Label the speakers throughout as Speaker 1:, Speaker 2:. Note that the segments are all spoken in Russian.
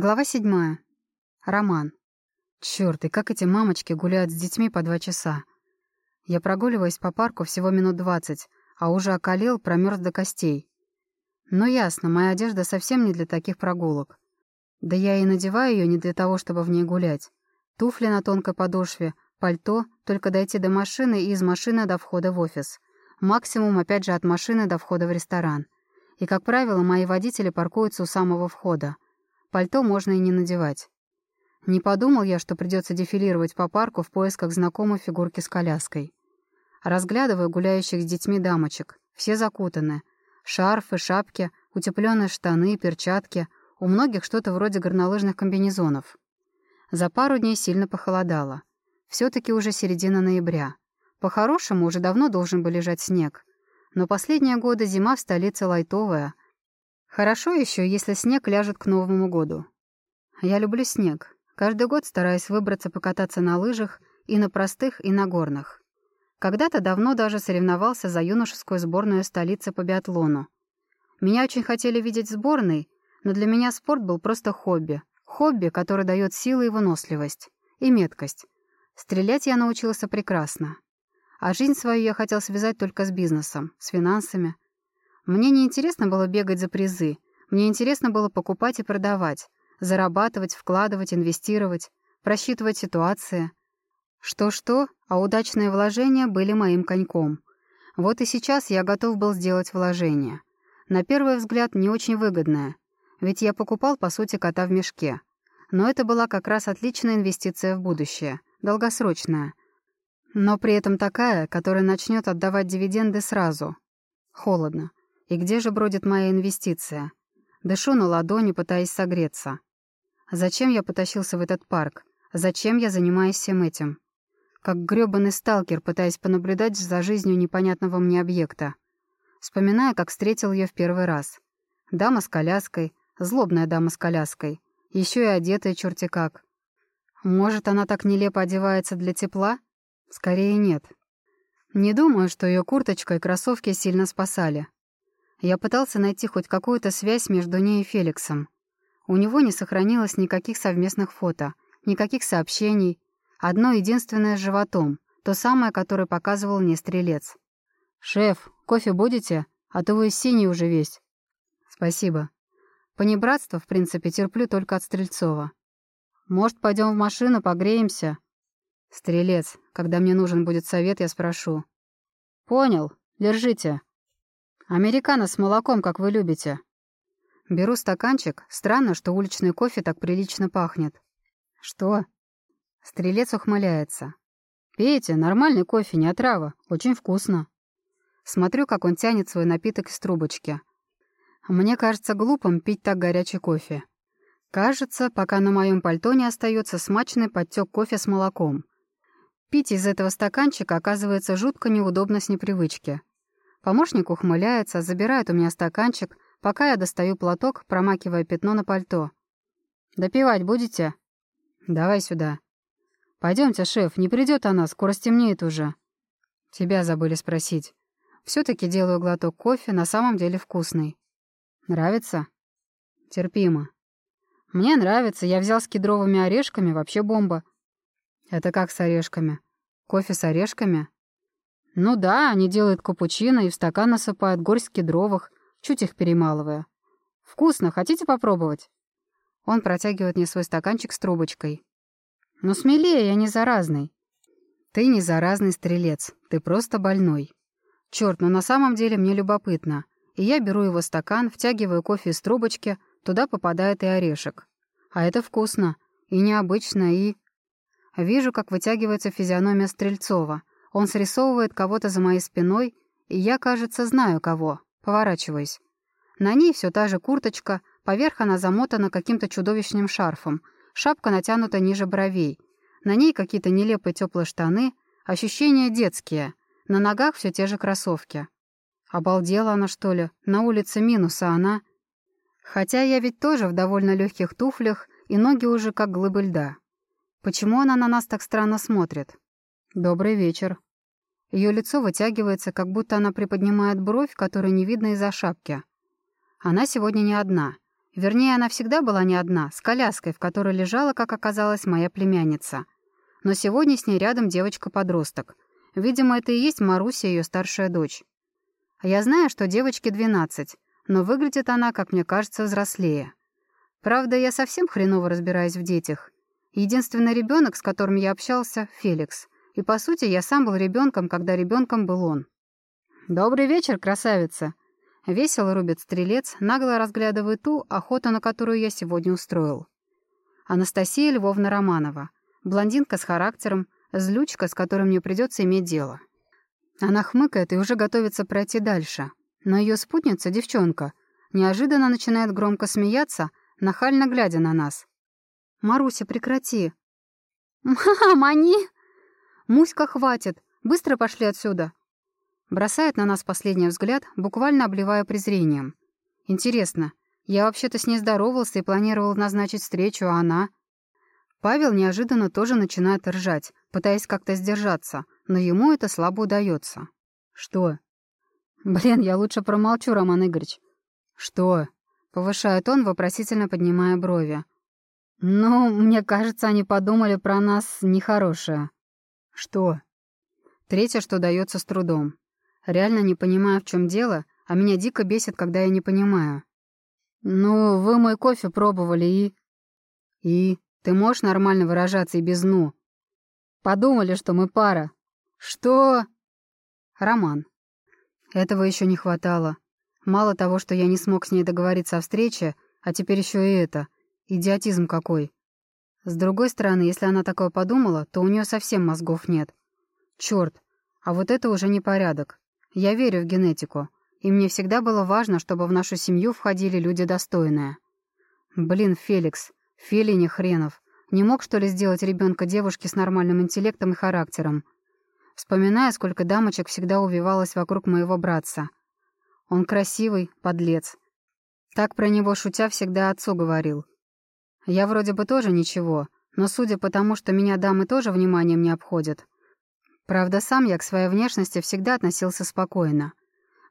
Speaker 1: Глава седьмая. Роман. Чёрт, и как эти мамочки гуляют с детьми по два часа. Я прогуливаюсь по парку всего минут двадцать, а уже околел, промерз до костей. Но ясно, моя одежда совсем не для таких прогулок. Да я и надеваю ее не для того, чтобы в ней гулять. Туфли на тонкой подошве, пальто, только дойти до машины и из машины до входа в офис. Максимум, опять же, от машины до входа в ресторан. И, как правило, мои водители паркуются у самого входа. Пальто можно и не надевать. Не подумал я, что придется дефилировать по парку в поисках знакомой фигурки с коляской. Разглядываю гуляющих с детьми дамочек. Все закутаны. Шарфы, шапки, утепленные штаны, перчатки. У многих что-то вроде горнолыжных комбинезонов. За пару дней сильно похолодало. все таки уже середина ноября. По-хорошему, уже давно должен был лежать снег. Но последние годы зима в столице лайтовая, Хорошо еще, если снег ляжет к Новому году. Я люблю снег. Каждый год стараюсь выбраться покататься на лыжах и на простых, и на горных. Когда-то давно даже соревновался за юношескую сборную столицы по биатлону. Меня очень хотели видеть в сборной, но для меня спорт был просто хобби. Хобби, которое дает силы и выносливость. И меткость. Стрелять я научился прекрасно. А жизнь свою я хотел связать только с бизнесом, с финансами — мне не интересно было бегать за призы. Мне интересно было покупать и продавать, зарабатывать, вкладывать, инвестировать, просчитывать ситуации. Что-что, а удачные вложения были моим коньком. Вот и сейчас я готов был сделать вложение. На первый взгляд, не очень выгодное. Ведь я покупал, по сути, кота в мешке. Но это была как раз отличная инвестиция в будущее, долгосрочная. Но при этом такая, которая начнет отдавать дивиденды сразу. Холодно. И где же бродит моя инвестиция? Дышу на ладони, пытаясь согреться. Зачем я потащился в этот парк? Зачем я занимаюсь всем этим? Как грёбаный сталкер, пытаясь понаблюдать за жизнью непонятного мне объекта. Вспоминая, как встретил ее в первый раз. Дама с коляской, злобная дама с коляской, еще и одетая черти как. Может, она так нелепо одевается для тепла? Скорее нет. Не думаю, что ее курточка и кроссовки сильно спасали. Я пытался найти хоть какую-то связь между ней и Феликсом. У него не сохранилось никаких совместных фото, никаких сообщений. Одно единственное с животом, то самое, которое показывал мне стрелец. «Шеф, кофе будете? А то вы синий уже весь». «Спасибо. Понебратство, в принципе, терплю только от Стрельцова. Может, пойдем в машину, погреемся?» «Стрелец, когда мне нужен будет совет, я спрошу». «Понял. Держите». «Американо с молоком, как вы любите». Беру стаканчик. Странно, что уличный кофе так прилично пахнет. «Что?» Стрелец ухмыляется. «Пейте, нормальный кофе, не отрава. Очень вкусно». Смотрю, как он тянет свой напиток из трубочки. Мне кажется глупым пить так горячий кофе. Кажется, пока на моем пальто не остается смачный подтек кофе с молоком. Пить из этого стаканчика оказывается жутко неудобно с непривычки. Помощник ухмыляется, забирает у меня стаканчик, пока я достаю платок, промакивая пятно на пальто. «Допивать будете?» «Давай сюда». Пойдемте, шеф, не придет она, скоро стемнеет уже». «Тебя забыли спросить. все таки делаю глоток кофе, на самом деле вкусный». «Нравится?» «Терпимо». «Мне нравится, я взял с кедровыми орешками, вообще бомба». «Это как с орешками? Кофе с орешками?» Ну да, они делают капучино и в стакан насыпают горсть кедровых, чуть их перемалывая. Вкусно, хотите попробовать? Он протягивает мне свой стаканчик с трубочкой. Ну смелее, я не заразный. Ты не заразный стрелец, ты просто больной. Черт, но на самом деле мне любопытно. И я беру его стакан, втягиваю кофе из трубочки, туда попадает и орешек. А это вкусно. И необычно, и... Вижу, как вытягивается физиономия Стрельцова. Он срисовывает кого-то за моей спиной, и я, кажется, знаю кого. Поворачиваюсь. На ней все та же курточка, поверх она замотана каким-то чудовищным шарфом, шапка натянута ниже бровей. На ней какие-то нелепые теплые штаны, ощущения детские. На ногах все те же кроссовки. Обалдела она, что ли? На улице минуса она... Хотя я ведь тоже в довольно легких туфлях, и ноги уже как глыбы льда. Почему она на нас так странно смотрит? «Добрый вечер». Ее лицо вытягивается, как будто она приподнимает бровь, которую не видно из-за шапки. Она сегодня не одна. Вернее, она всегда была не одна, с коляской, в которой лежала, как оказалось, моя племянница. Но сегодня с ней рядом девочка-подросток. Видимо, это и есть Маруся, ее старшая дочь. Я знаю, что девочке 12, но выглядит она, как мне кажется, взрослее. Правда, я совсем хреново разбираюсь в детях. Единственный ребенок, с которым я общался, — Феликс. И, по сути, я сам был ребенком, когда ребенком был он. «Добрый вечер, красавица!» Весело рубит стрелец, нагло разглядывая ту охоту, на которую я сегодня устроил. Анастасия Львовна Романова. Блондинка с характером, злючка, с которой мне придется иметь дело. Она хмыкает и уже готовится пройти дальше. Но ее спутница, девчонка, неожиданно начинает громко смеяться, нахально глядя на нас. «Маруся, прекрати!» «Мам, они...» «Муська, хватит! Быстро пошли отсюда!» Бросает на нас последний взгляд, буквально обливая презрением. Интересно, я вообще-то с ней здоровался и планировал назначить встречу, а она... Павел неожиданно тоже начинает ржать, пытаясь как-то сдержаться, но ему это слабо удается. «Что?» «Блин, я лучше промолчу, Роман Игоревич». «Что?» — повышает он, вопросительно поднимая брови. «Ну, мне кажется, они подумали про нас нехорошее». «Что?» Третье, что дается с трудом. Реально не понимаю, в чем дело, а меня дико бесит, когда я не понимаю. «Ну, вы мой кофе пробовали и...» «И? Ты можешь нормально выражаться и без «ну»?» «Подумали, что мы пара». «Что?» «Роман». Этого еще не хватало. Мало того, что я не смог с ней договориться о встрече, а теперь еще и это. Идиотизм какой. С другой стороны, если она такое подумала, то у нее совсем мозгов нет. Черт, а вот это уже не порядок. Я верю в генетику, и мне всегда было важно, чтобы в нашу семью входили люди достойные. Блин, Феликс, Фелини хренов, не мог, что ли, сделать ребенка девушки с нормальным интеллектом и характером? Вспоминая, сколько дамочек всегда увивалось вокруг моего братца. Он красивый, подлец. Так про него шутя всегда отцу говорил. Я вроде бы тоже ничего, но судя по тому, что меня дамы тоже вниманием не обходят, Правда, сам я к своей внешности всегда относился спокойно.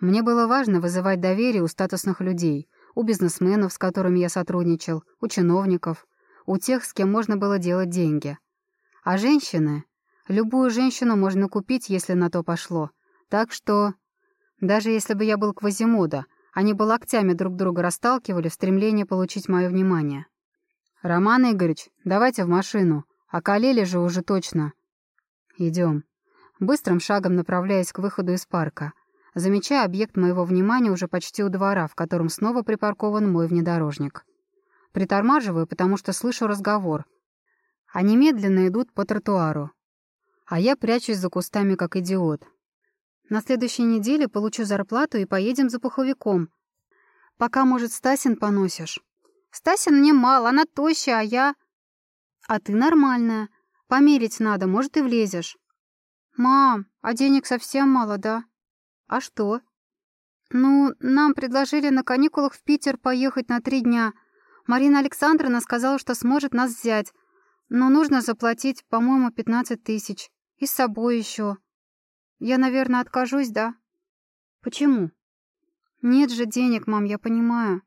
Speaker 1: Мне было важно вызывать доверие у статусных людей, у бизнесменов, с которыми я сотрудничал, у чиновников, у тех, с кем можно было делать деньги. А женщины? Любую женщину можно купить, если на то пошло. Так что... Даже если бы я был Квазимода, они бы локтями друг друга расталкивали в стремлении получить мое внимание. «Роман Игоревич, давайте в машину. Околели же уже точно». «Идем» быстрым шагом направляясь к выходу из парка, замечая объект моего внимания уже почти у двора, в котором снова припаркован мой внедорожник. Притормаживаю, потому что слышу разговор. Они медленно идут по тротуару. А я прячусь за кустами, как идиот. На следующей неделе получу зарплату и поедем за пуховиком. Пока, может, Стасин поносишь. Стасин мне мало, она тощая, а я... А ты нормальная. Померить надо, может, и влезешь. «Мам, а денег совсем мало, да?» «А что?» «Ну, нам предложили на каникулах в Питер поехать на три дня. Марина Александровна сказала, что сможет нас взять. Но нужно заплатить, по-моему, пятнадцать тысяч. И с собой еще. Я, наверное, откажусь, да?» «Почему?» «Нет же денег, мам, я понимаю.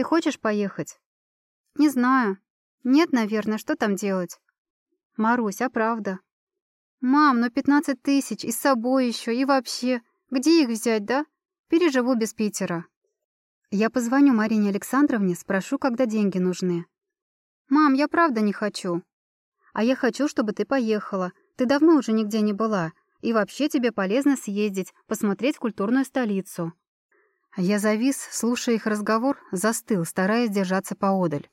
Speaker 1: Ты хочешь поехать?» «Не знаю. Нет, наверное, что там делать?» «Марусь, а правда?» «Мам, ну пятнадцать тысяч, и с собой еще, и вообще. Где их взять, да? Переживу без Питера». «Я позвоню Марине Александровне, спрошу, когда деньги нужны». «Мам, я правда не хочу». «А я хочу, чтобы ты поехала. Ты давно уже нигде не была. И вообще тебе полезно съездить, посмотреть культурную столицу». Я завис, слушая их разговор, застыл, стараясь держаться поодаль.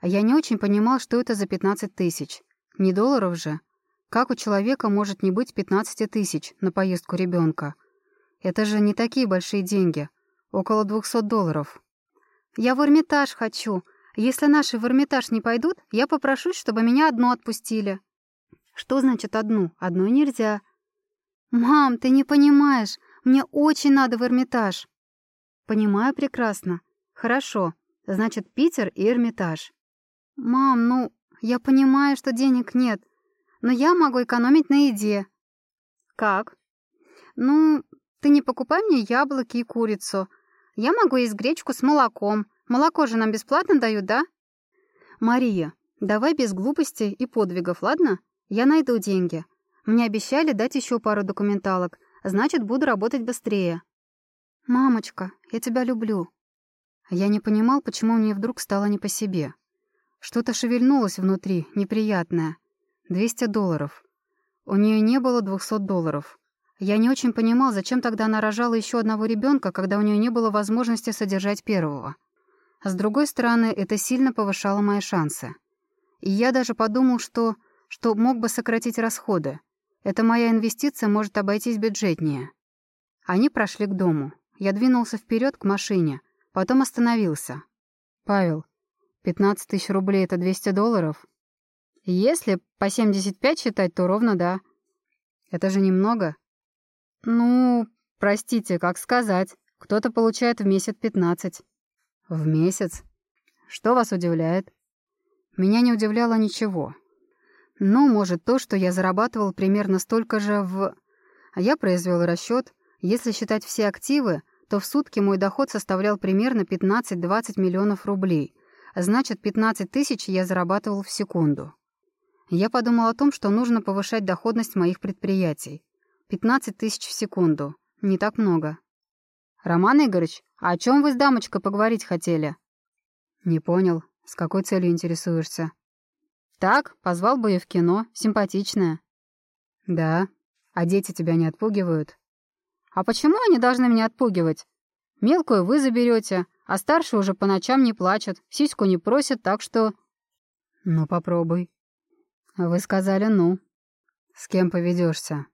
Speaker 1: А я не очень понимал, что это за пятнадцать тысяч. Не долларов же. Как у человека может не быть 15 тысяч на поездку ребенка? Это же не такие большие деньги. Около 200 долларов. Я в Эрмитаж хочу. Если наши в Эрмитаж не пойдут, я попрошусь, чтобы меня одну отпустили. Что значит одну? Одной нельзя. Мам, ты не понимаешь. Мне очень надо в Эрмитаж. Понимаю прекрасно. Хорошо. Значит, Питер и Эрмитаж. Мам, ну, я понимаю, что денег нет но я могу экономить на еде». «Как?» «Ну, ты не покупай мне яблоки и курицу. Я могу есть гречку с молоком, Молоко же нам бесплатно дают, да? Мария, давай без глупостей и подвигов, ладно? Я найду деньги. Мне обещали дать еще пару документалок, значит, буду работать быстрее. Мамочка, я тебя люблю. Я не понимал, почему мне вдруг стало не по себе. Что-то шевельнулось внутри, неприятное. 200 долларов. У нее не было 200 долларов. Я не очень понимал, зачем тогда она рожала еще одного ребенка, когда у нее не было возможности содержать первого. С другой стороны, это сильно повышало мои шансы. И я даже подумал, что, что мог бы сократить расходы. Эта моя инвестиция может обойтись бюджетнее. Они прошли к дому. Я двинулся вперед к машине, потом остановился. «Павел, 15 тысяч рублей — это 200 долларов?» Если по 75 считать, то ровно да. Это же немного. Ну, простите, как сказать. Кто-то получает в месяц 15. В месяц? Что вас удивляет? Меня не удивляло ничего. Ну, может, то, что я зарабатывал примерно столько же в... А я произвел расчет. Если считать все активы, то в сутки мой доход составлял примерно 15-20 миллионов рублей. Значит, 15 тысяч я зарабатывал в секунду. Я подумал о том, что нужно повышать доходность моих предприятий. 15 тысяч в секунду. Не так много. «Роман Игоревич, а о чем вы с дамочкой поговорить хотели?» «Не понял. С какой целью интересуешься?» «Так, позвал бы ее в кино. Симпатичная». «Да. А дети тебя не отпугивают?» «А почему они должны меня отпугивать? Мелкую вы заберете, а старший уже по ночам не плачет, сиську не просит, так что...» «Ну, попробуй». «Вы сказали «ну». С кем поведешься?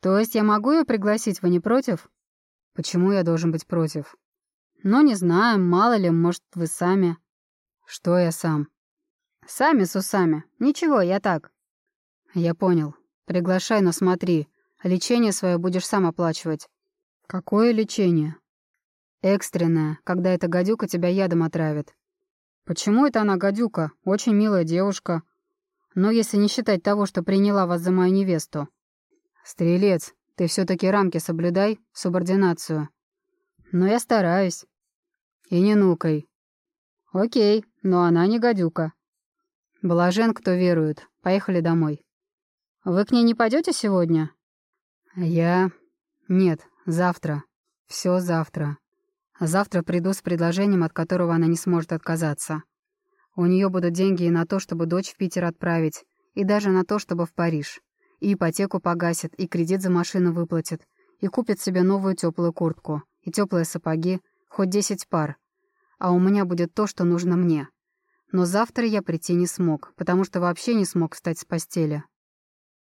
Speaker 1: То есть я могу ее пригласить, вы не против? Почему я должен быть против? Ну, не знаю, мало ли, может, вы сами. Что я сам? Сами с усами. Ничего, я так. Я понял. Приглашай, но смотри. Лечение свое будешь сам оплачивать. Какое лечение? Экстренное, когда эта гадюка тебя ядом отравит. Почему это она гадюка? Очень милая девушка. Но если не считать того, что приняла вас за мою невесту. Стрелец, ты все-таки рамки соблюдай, субординацию. Но я стараюсь. И не нукай. Окей, но она не гадюка. Блажен, кто верует. Поехали домой. Вы к ней не пойдете сегодня? Я... Нет, завтра. Все завтра. Завтра приду с предложением, от которого она не сможет отказаться. У нее будут деньги и на то, чтобы дочь в Питер отправить, и даже на то, чтобы в Париж. И ипотеку погасит, и кредит за машину выплатит, и купит себе новую теплую куртку, и теплые сапоги, хоть десять пар. А у меня будет то, что нужно мне. Но завтра я прийти не смог, потому что вообще не смог встать с постели.